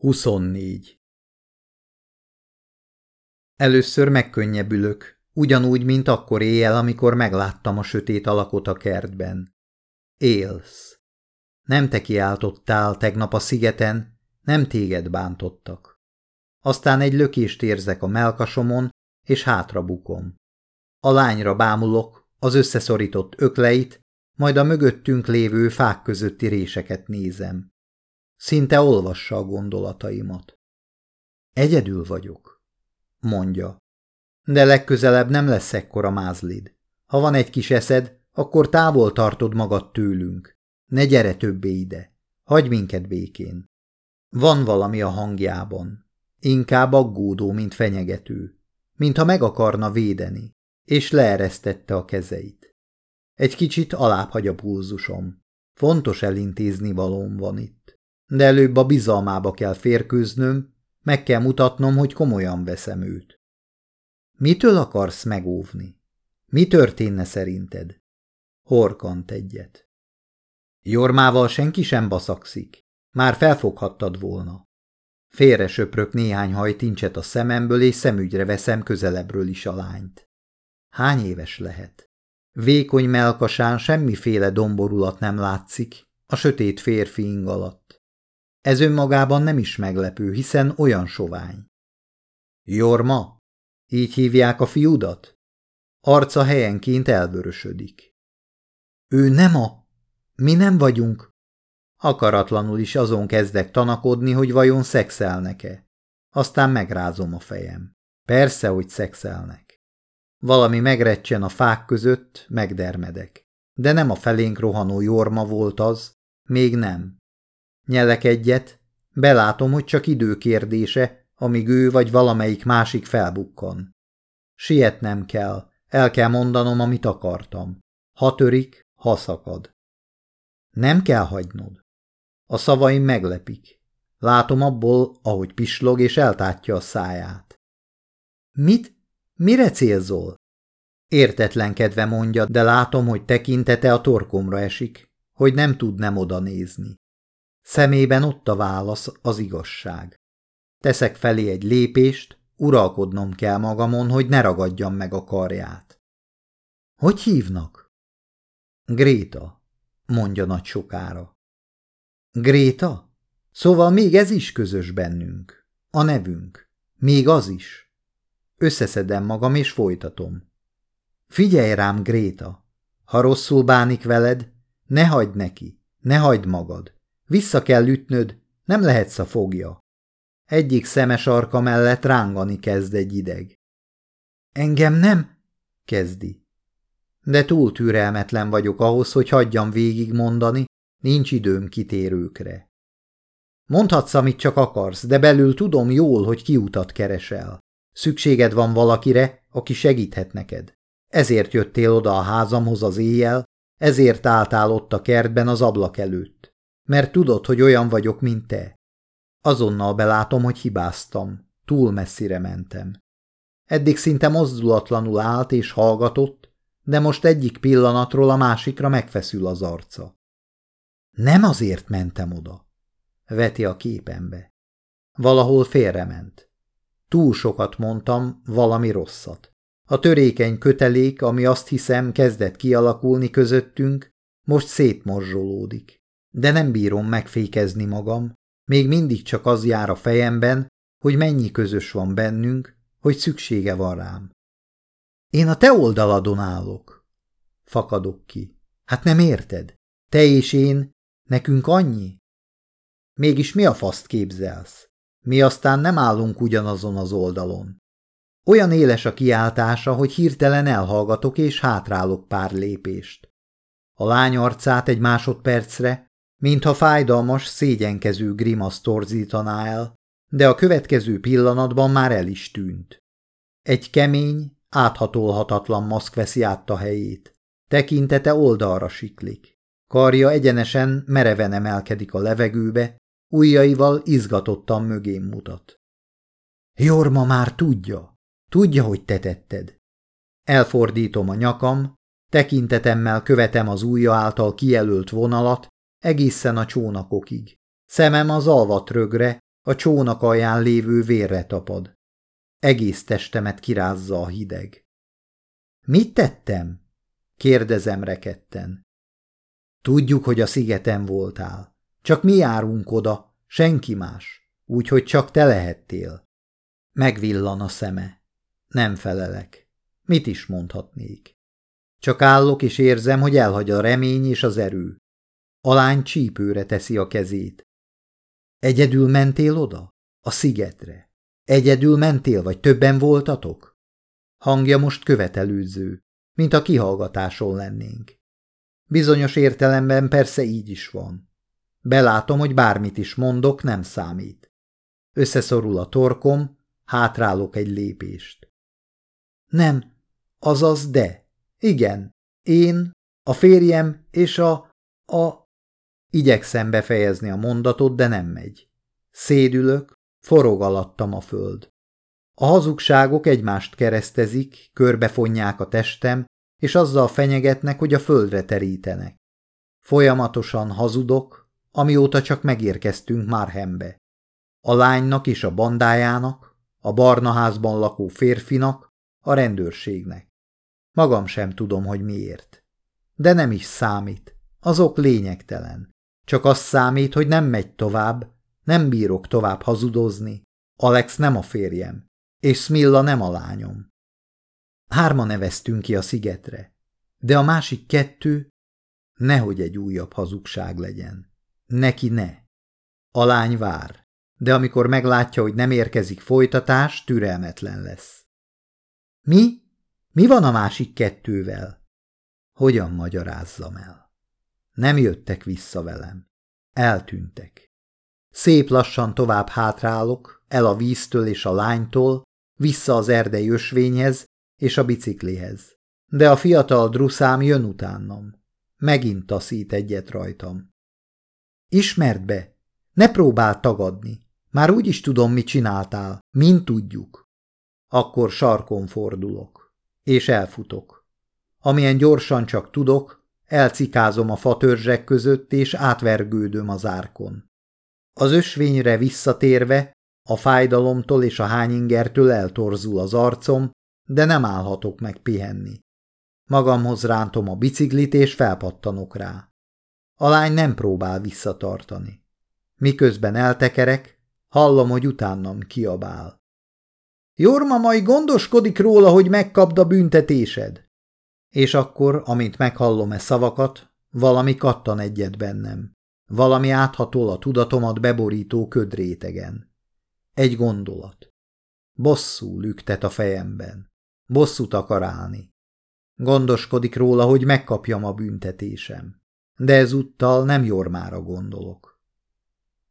24. Először megkönnyebbülök, ugyanúgy, mint akkor éjjel, amikor megláttam a sötét alakot a kertben. Élsz. Nem te kiáltottál tegnap a szigeten, nem téged bántottak. Aztán egy lökést érzek a melkasomon, és hátra bukom. A lányra bámulok, az összeszorított ökleit, majd a mögöttünk lévő fák közötti réseket nézem. Szinte olvassa a gondolataimat. Egyedül vagyok, mondja. De legközelebb nem lesz ekkora mázlid. Ha van egy kis eszed, akkor távol tartod magad tőlünk. Ne gyere többé ide. Hagy minket békén. Van valami a hangjában. Inkább aggódó, mint fenyegető. Mintha meg akarna védeni, és leeresztette a kezeit. Egy kicsit alább hagy a pulzusom. Fontos elintézni valóm van itt de előbb a bizalmába kell férkőznöm, meg kell mutatnom, hogy komolyan veszem őt. Mitől akarsz megóvni? Mi történne szerinted? Horkant egyet. Jormával senki sem baszakszik. Már felfoghattad volna. Félre söprök néhány hajtincset a szememből, és szemügyre veszem közelebbről is a lányt. Hány éves lehet? Vékony melkasán semmiféle domborulat nem látszik, a sötét férfi ing alatt. Ez önmagában nem is meglepő, hiszen olyan sovány. Jorma? Így hívják a fiúdat? Arca helyenként elvörösödik. Ő nem a... Mi nem vagyunk. Akaratlanul is azon kezdek tanakodni, hogy vajon szexelnek-e. Aztán megrázom a fejem. Persze, hogy szexelnek. Valami megrecsen a fák között, megdermedek. De nem a felénk rohanó Jorma volt az, még nem. Nyelek egyet, belátom, hogy csak idő kérdése, amíg ő vagy valamelyik másik felbukkan. Sietnem kell, el kell mondanom, amit akartam. Ha törik, ha szakad. Nem kell hagynod. A szavaim meglepik. Látom abból, ahogy pislog és eltátja a száját. Mit? Mire célzol? Értetlenkedve mondja, de látom, hogy tekintete a torkomra esik, hogy nem tud nem oda nézni. Szemében ott a válasz, az igazság. Teszek felé egy lépést, uralkodnom kell magamon, hogy ne ragadjam meg a karját. Hogy hívnak? Gréta, mondja nagy sokára. Gréta? Szóval még ez is közös bennünk. A nevünk. Még az is. Összeszedem magam és folytatom. Figyelj rám, Gréta! Ha rosszul bánik veled, ne hagyd neki, ne hagyd magad. Vissza kell ütnöd, nem lehetsz a fogja. Egyik szemes arka mellett rángani kezd egy ideg. Engem nem? kezdi. De túl türelmetlen vagyok ahhoz, hogy hagyjam végig mondani, nincs időm kitérőkre. Mondhatsz, amit csak akarsz, de belül tudom jól, hogy kiutat keresel. Szükséged van valakire, aki segíthet neked. Ezért jöttél oda a házamhoz az éjjel, ezért álltál ott a kertben az ablak előtt mert tudod, hogy olyan vagyok, mint te. Azonnal belátom, hogy hibáztam, túl messzire mentem. Eddig szinte mozdulatlanul állt és hallgatott, de most egyik pillanatról a másikra megfeszül az arca. Nem azért mentem oda, veti a képembe. Valahol félrement. Túl sokat mondtam, valami rosszat. A törékeny kötelék, ami azt hiszem kezdett kialakulni közöttünk, most szétmorzsolódik de nem bírom megfékezni magam, még mindig csak az jár a fejemben, hogy mennyi közös van bennünk, hogy szüksége van rám. Én a te oldaladon állok. Fakadok ki. Hát nem érted? Te és én, nekünk annyi? Mégis mi a faszt képzelsz? Mi aztán nem állunk ugyanazon az oldalon. Olyan éles a kiáltása, hogy hirtelen elhallgatok és hátrálok pár lépést. A lány arcát egy másodpercre, mintha fájdalmas, szégyenkező grimasz torzítaná el, de a következő pillanatban már el is tűnt. Egy kemény, áthatolhatatlan maszk veszi át a helyét. Tekintete oldalra siklik. Karja egyenesen, mereven emelkedik a levegőbe, ujjaival izgatottan mögém mutat. Jorma már tudja, tudja, hogy te tetted. Elfordítom a nyakam, tekintetemmel követem az ujja által kijelölt vonalat, egészen a csónakokig. Szemem az alvat rögre, A csónak alján lévő vérre tapad. Egész testemet kirázza a hideg. Mit tettem? Kérdezem reketten. Tudjuk, hogy a szigeten voltál. Csak mi járunk oda, senki más, úgyhogy csak te lehettél. Megvillan a szeme. Nem felelek. Mit is mondhatnék? Csak állok és érzem, hogy elhagy a remény és az erő. A lány csípőre teszi a kezét. Egyedül mentél oda? A szigetre? Egyedül mentél, vagy többen voltatok? Hangja most követelőző, mint a kihallgatáson lennénk. Bizonyos értelemben persze így is van. Belátom, hogy bármit is mondok, nem számít. Összeszorul a torkom, hátrálok egy lépést. Nem, azaz de. Igen, én, a férjem és a... a... Igyekszem befejezni a mondatot, de nem megy. Szédülök, forog alattam a föld. A hazugságok egymást keresztezik, körbefonják a testem, és azzal fenyegetnek, hogy a földre terítenek. Folyamatosan hazudok, amióta csak megérkeztünk Márhembe. A lánynak és a bandájának, a barna házban lakó férfinak, a rendőrségnek. Magam sem tudom, hogy miért. De nem is számít. Azok lényegtelen. Csak az számít, hogy nem megy tovább, nem bírok tovább hazudozni. Alex nem a férjem, és Smilla nem a lányom. Hárma neveztünk ki a szigetre, de a másik kettő nehogy egy újabb hazugság legyen. Neki ne. A lány vár, de amikor meglátja, hogy nem érkezik folytatás, türelmetlen lesz. Mi? Mi van a másik kettővel? Hogyan magyarázzam el? Nem jöttek vissza velem. Eltűntek. Szép lassan tovább hátrálok, el a víztől és a lánytól, vissza az erdei ösvényhez és a biciklihez. De a fiatal druszám jön utánam. Megint taszít egyet rajtam. Ismerd be! Ne próbál tagadni! Már úgy is tudom, mit csináltál, mint tudjuk. Akkor sarkon fordulok, és elfutok. Amilyen gyorsan csak tudok, elcikázom a fatörzsek között, és átvergődöm az árkon. Az ösvényre visszatérve, a fájdalomtól és a hányingertől eltorzul az arcom, de nem állhatok meg pihenni. Magamhoz rántom a biciklit, és felpattanok rá. A lány nem próbál visszatartani. Miközben eltekerek, hallom, hogy utánam kiabál. Jorma majd gondoskodik róla, hogy megkapd a büntetésed. És akkor, amint meghallom e szavakat, valami kattan egyet bennem. Valami áthatol a tudatomat beborító ködrétegen. Egy gondolat. Bosszú lüktet a fejemben. Bosszút akar állni. Gondoskodik róla, hogy megkapjam a büntetésem. De ezúttal nem Jormára gondolok.